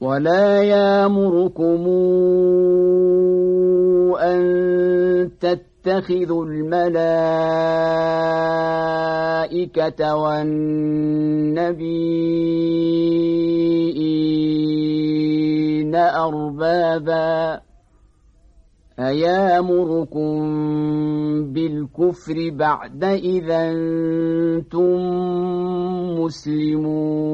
ولا يامركم أن تتخذوا الملائكة والنبيين أربابا أيامركم بالكفر بعد إذا أنتم مسلمون